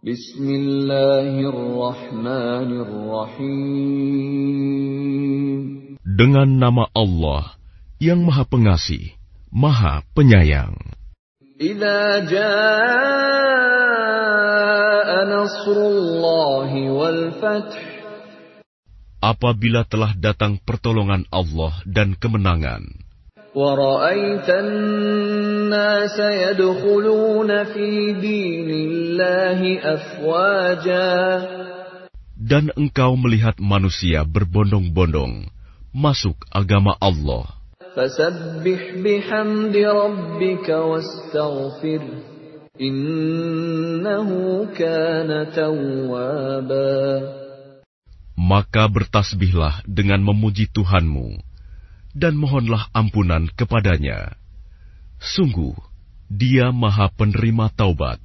Bismillahirrahmanirrahim. Dengan nama Allah yang Maha Pengasih, Maha Penyayang. Apabila telah datang pertolongan Allah dan kemenangan. ورأيت الناس يدخلون في دين الله أفواجا dan engkau melihat manusia berbondong-bondong masuk agama Allah. فسبح بحمد ربك واستغفر إنه كان توابا Maka bertasbihlah dengan memuji Tuhanmu, dan mohonlah ampunan kepadanya. Sungguh, dia maha penerima taubat.